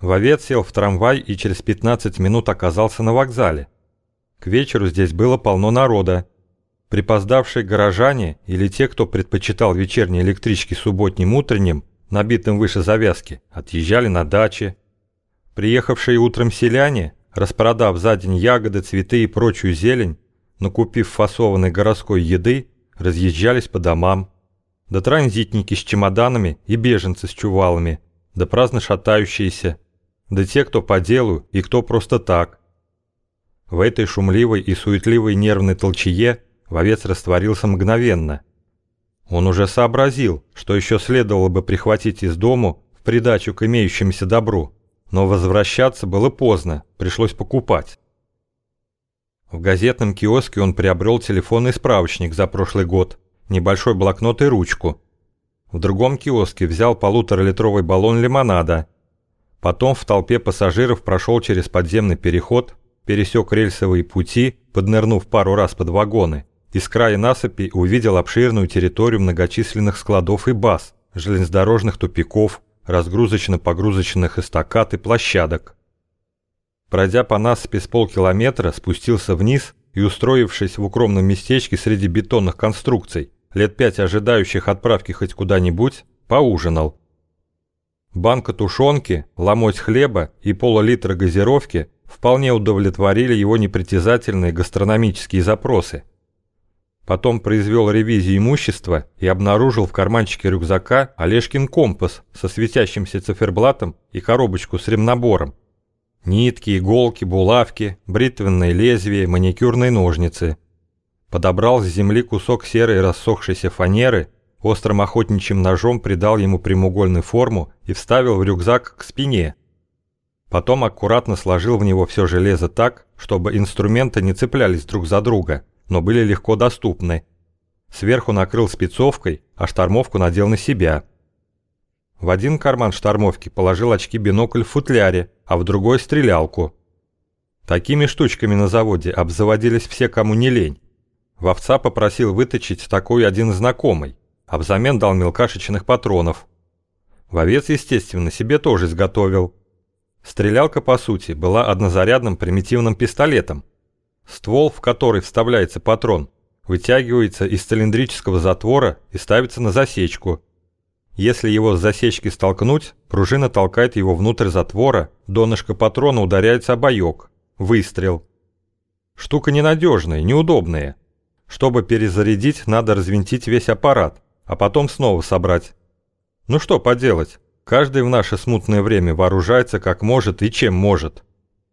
Вовец сел в трамвай и через 15 минут оказался на вокзале. К вечеру здесь было полно народа. Припоздавшие горожане или те, кто предпочитал вечерние электрички субботним утренним, набитым выше завязки, отъезжали на дачи. Приехавшие утром селяне, распродав за день ягоды, цветы и прочую зелень, накупив фасованной городской еды, разъезжались по домам. Да транзитники с чемоданами и беженцы с чувалами, да праздно шатающиеся, да те, кто по делу и кто просто так. В этой шумливой и суетливой нервной толчее вовец растворился мгновенно. Он уже сообразил, что еще следовало бы прихватить из дому в придачу к имеющемуся добру, но возвращаться было поздно, пришлось покупать. В газетном киоске он приобрел телефонный справочник за прошлый год, небольшой блокнот и ручку. В другом киоске взял полуторалитровый баллон лимонада. Потом в толпе пассажиров прошел через подземный переход, пересек рельсовые пути, поднырнув пару раз под вагоны, и с края насыпи увидел обширную территорию многочисленных складов и баз, железнодорожных тупиков, разгрузочно-погрузочных эстакад и площадок. Пройдя по насыпи с полкилометра, спустился вниз и, устроившись в укромном местечке среди бетонных конструкций, лет пять ожидающих отправки хоть куда-нибудь, поужинал. Банка тушенки, ломоть хлеба и пол-литра газировки вполне удовлетворили его непритязательные гастрономические запросы. Потом произвел ревизию имущества и обнаружил в карманчике рюкзака Олежкин компас со светящимся циферблатом и коробочку с ремнабором. Нитки, иголки, булавки, бритвенные лезвия, маникюрные ножницы. Подобрал с земли кусок серой рассохшейся фанеры, острым охотничьим ножом придал ему прямоугольную форму и вставил в рюкзак к спине, Потом аккуратно сложил в него все железо так, чтобы инструменты не цеплялись друг за друга, но были легко доступны. Сверху накрыл спецовкой, а штормовку надел на себя. В один карман штормовки положил очки-бинокль в футляре, а в другой – стрелялку. Такими штучками на заводе обзаводились все, кому не лень. Вовца попросил выточить такой один знакомый, а взамен дал мелкашечных патронов. Вовец, естественно, себе тоже изготовил – Стрелялка, по сути, была однозарядным примитивным пистолетом. Ствол, в который вставляется патрон, вытягивается из цилиндрического затвора и ставится на засечку. Если его с засечки столкнуть, пружина толкает его внутрь затвора, донышко патрона ударяется об боек. Выстрел. Штука ненадежная, неудобная. Чтобы перезарядить, надо развинтить весь аппарат, а потом снова собрать. Ну что поделать, Каждый в наше смутное время вооружается как может и чем может.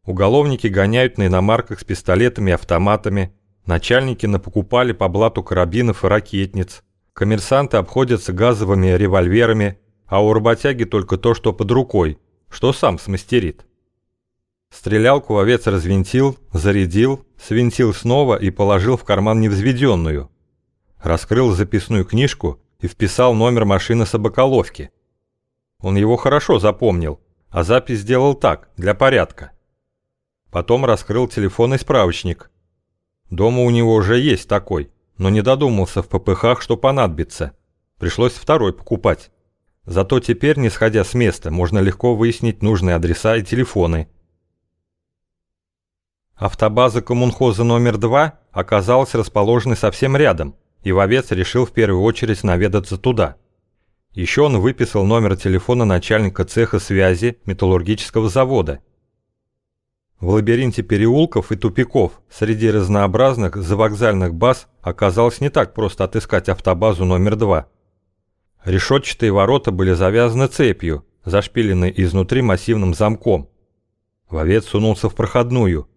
Уголовники гоняют на иномарках с пистолетами и автоматами, начальники напокупали по блату карабинов и ракетниц, коммерсанты обходятся газовыми револьверами, а у работяги только то, что под рукой, что сам смастерит. Стрелялку овец развинтил, зарядил, свинтил снова и положил в карман невзведенную. Раскрыл записную книжку и вписал номер машины собаколовки – он его хорошо запомнил, а запись сделал так, для порядка. Потом раскрыл телефонный справочник. Дома у него уже есть такой, но не додумался в попыхах, что понадобится. Пришлось второй покупать. Зато теперь, не сходя с места, можно легко выяснить нужные адреса и телефоны. Автобаза коммунхоза номер 2 оказалась расположена совсем рядом, и вовец решил в первую очередь наведаться туда. Еще он выписал номер телефона начальника цеха связи металлургического завода. В лабиринте переулков и тупиков среди разнообразных завокзальных баз оказалось не так просто отыскать автобазу номер два. Решетчатые ворота были завязаны цепью, зашпилены изнутри массивным замком. Вовец сунулся в проходную.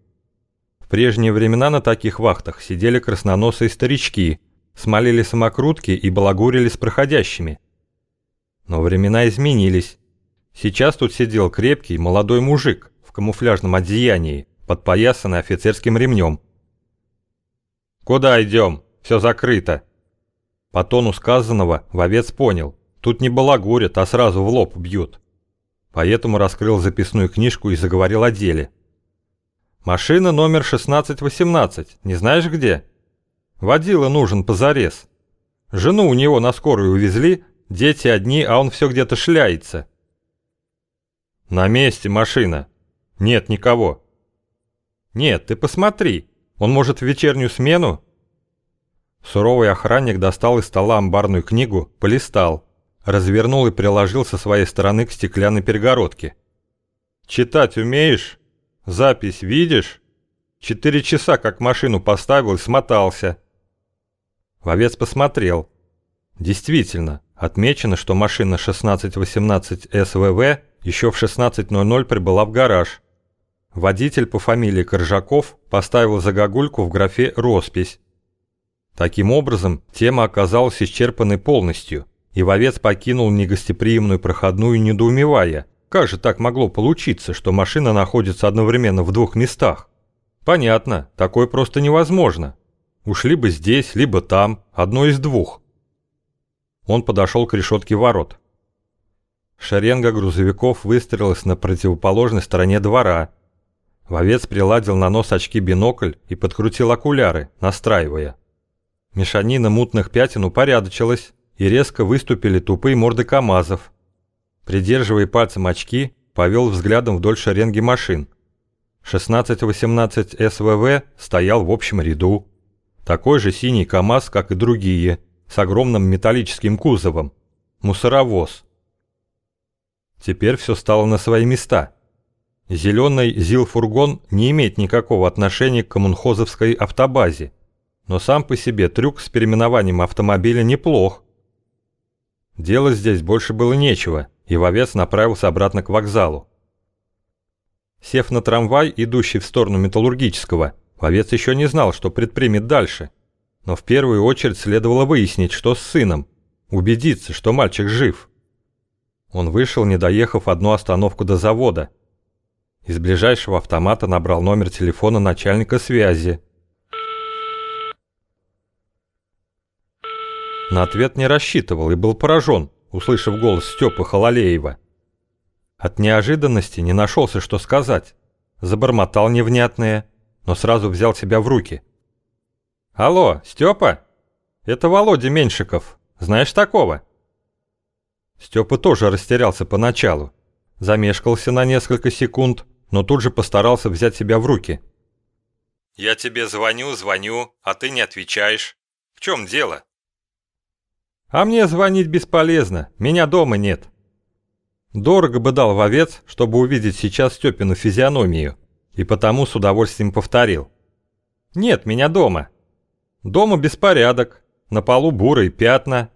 В прежние времена на таких вахтах сидели красноносые старички, смолили самокрутки и балагурили с проходящими – но времена изменились. Сейчас тут сидел крепкий молодой мужик в камуфляжном одеянии, подпоясанный офицерским ремнем. «Куда идем? Все закрыто!» По тону сказанного вовец понял, тут не балагурят, а сразу в лоб бьют. Поэтому раскрыл записную книжку и заговорил о деле. «Машина номер 1618, не знаешь где?» «Водила нужен позарез. Жену у него на скорую увезли, Дети одни, а он все где-то шляется. «На месте машина. Нет никого». «Нет, ты посмотри. Он может в вечернюю смену?» Суровый охранник достал из стола амбарную книгу, полистал, развернул и приложил со своей стороны к стеклянной перегородке. «Читать умеешь? Запись видишь? Четыре часа как машину поставил и смотался». Вовец посмотрел. Действительно, отмечено, что машина 1618 СВВ еще в 16.00 прибыла в гараж. Водитель по фамилии Коржаков поставил загогульку в графе «Роспись». Таким образом, тема оказалась исчерпанной полностью, и вовец покинул негостеприимную проходную, недоумевая, как же так могло получиться, что машина находится одновременно в двух местах? Понятно, такое просто невозможно. Уж либо здесь, либо там, одно из двух. Он подошел к решетке ворот. Шеренга грузовиков выстроилась на противоположной стороне двора. Вовец приладил на нос очки-бинокль и подкрутил окуляры, настраивая. Мешанина мутных пятен упорядочилась, и резко выступили тупые морды КАМАЗов. Придерживая пальцем очки, повел взглядом вдоль шеренги машин. 1618 СВВ стоял в общем ряду. Такой же синий КАМАЗ, как и другие, с огромным металлическим кузовом. Мусоровоз. Теперь все стало на свои места. Зеленый ЗИЛ-фургон не имеет никакого отношения к коммунхозовской автобазе, но сам по себе трюк с переименованием автомобиля неплох. Делать здесь больше было нечего, и вовец направился обратно к вокзалу. Сев на трамвай, идущий в сторону Металлургического, вовец еще не знал, что предпримет дальше. Но в первую очередь следовало выяснить, что с сыном, убедиться, что мальчик жив. Он вышел, не доехав одну остановку до завода. Из ближайшего автомата набрал номер телефона начальника связи. На ответ не рассчитывал и был поражен, услышав голос Степы Хололеева. От неожиданности не нашелся, что сказать. Забормотал невнятное, но сразу взял себя в руки. «Алло, Степа? Это Володя Меньшиков. Знаешь такого?» Степа тоже растерялся поначалу. Замешкался на несколько секунд, но тут же постарался взять себя в руки. «Я тебе звоню, звоню, а ты не отвечаешь. В чем дело?» А мне звонить бесполезно, меня дома нет. Дорого бы дал в овец, чтобы увидеть сейчас Степину физиономию, и потому с удовольствием повторил. Нет, меня дома. Дома беспорядок, на полу бурые пятна,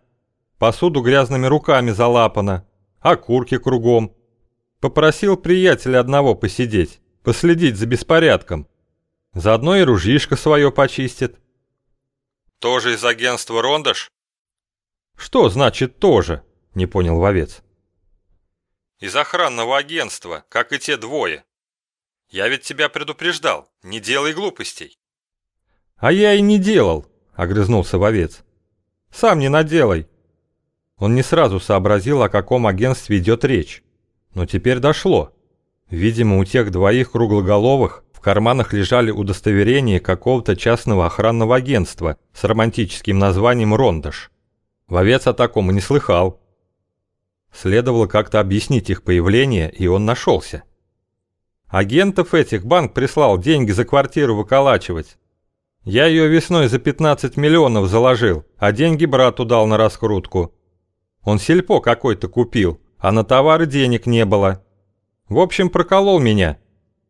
посуду грязными руками залапано, окурки кругом. Попросил приятеля одного посидеть, последить за беспорядком. Заодно и ружьишко свое почистит. Тоже из агентства Рондаш? «Что значит тоже?» – не понял вовец. «Из охранного агентства, как и те двое. Я ведь тебя предупреждал, не делай глупостей». «А я и не делал», – огрызнулся вовец. «Сам не наделай». Он не сразу сообразил, о каком агентстве идет речь. Но теперь дошло. Видимо, у тех двоих круглоголовых в карманах лежали удостоверения какого-то частного охранного агентства с романтическим названием «Рондаш». Вовец о таком и не слыхал. Следовало как-то объяснить их появление, и он нашелся. Агентов этих банк прислал деньги за квартиру выколачивать. Я ее весной за 15 миллионов заложил, а деньги брату дал на раскрутку. Он сельпо какой-то купил, а на товары денег не было. В общем, проколол меня.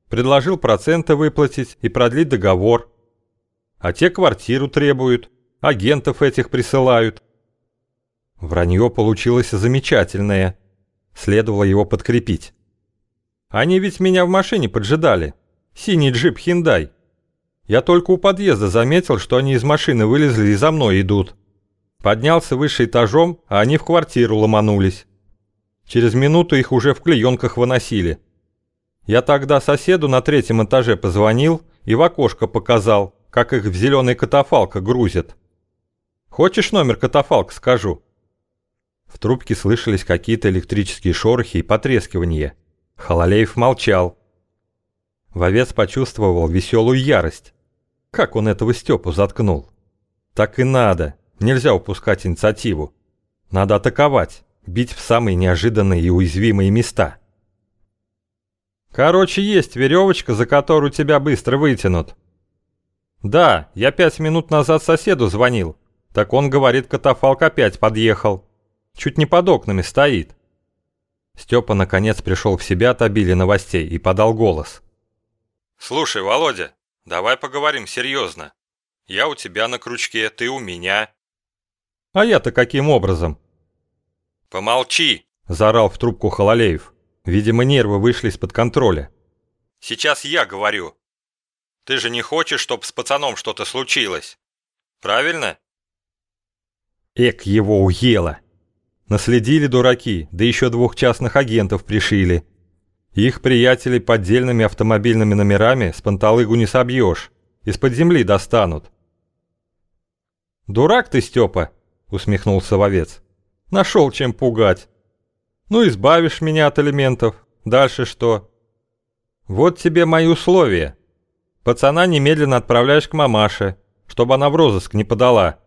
Предложил проценты выплатить и продлить договор. А те квартиру требуют, агентов этих присылают. Вранье получилось замечательное. Следовало его подкрепить. Они ведь меня в машине поджидали. Синий джип Хиндай. Я только у подъезда заметил, что они из машины вылезли и за мной идут. Поднялся выше этажом, а они в квартиру ломанулись. Через минуту их уже в клеенках выносили. Я тогда соседу на третьем этаже позвонил и в окошко показал, как их в зеленый катафалк грузят. Хочешь номер катафалка скажу? В трубке слышались какие-то электрические шорохи и потрескивания. Хололеев молчал. Вовец почувствовал веселую ярость. Как он этого Степу заткнул? Так и надо. Нельзя упускать инициативу. Надо атаковать, бить в самые неожиданные и уязвимые места. Короче, есть веревочка, за которую тебя быстро вытянут. Да, я пять минут назад соседу звонил. Так он говорит, катафалк опять подъехал. Чуть не под окнами стоит. Степа наконец пришел в себя от обилия новостей и подал голос. «Слушай, Володя, давай поговорим серьезно. Я у тебя на крючке, ты у меня». «А я-то каким образом?» «Помолчи!» – заорал в трубку Хололеев. Видимо, нервы вышли из-под контроля. «Сейчас я говорю. Ты же не хочешь, чтобы с пацаном что-то случилось? Правильно?» Эк его уело. Наследили дураки, да еще двух частных агентов пришили. Их приятелей поддельными автомобильными номерами с панталыгу не собьешь. Из-под земли достанут. «Дурак ты, Степа!» — усмехнулся вовец. «Нашел чем пугать. Ну, избавишь меня от элементов. Дальше что? Вот тебе мои условия. Пацана немедленно отправляешь к мамаше, чтобы она в розыск не подала.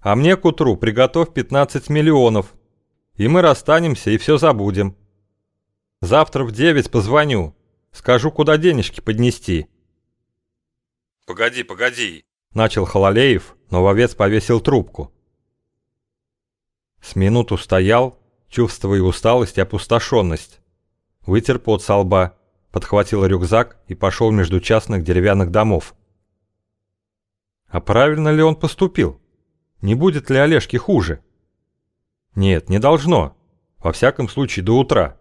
А мне к утру приготовь 15 миллионов. И мы расстанемся и все забудем. Завтра в 9 позвоню. Скажу, куда денежки поднести. «Погоди, погоди», — начал Хололеев, но вовец повесил трубку. С минуту стоял, чувствуя усталость и опустошенность. Вытер пот со лба, подхватил рюкзак и пошел между частных деревянных домов. А правильно ли он поступил? Не будет ли Олежке хуже? Нет, не должно. Во всяком случае, до утра.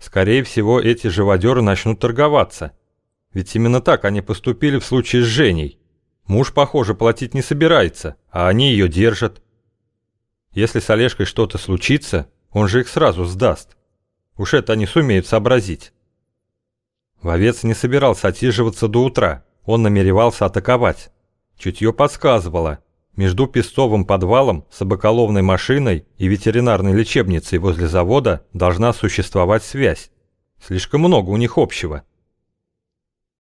Скорее всего, эти живодеры начнут торговаться. Ведь именно так они поступили в случае с Женей. Муж, похоже, платить не собирается, а они ее держат. Если с Олежкой что-то случится, он же их сразу сдаст. Уж это они сумеют сообразить. Вовец не собирался отсиживаться до утра, он намеревался атаковать. Чутье подсказывало, между пестовым подвалом, собаколовной машиной и ветеринарной лечебницей возле завода должна существовать связь. Слишком много у них общего.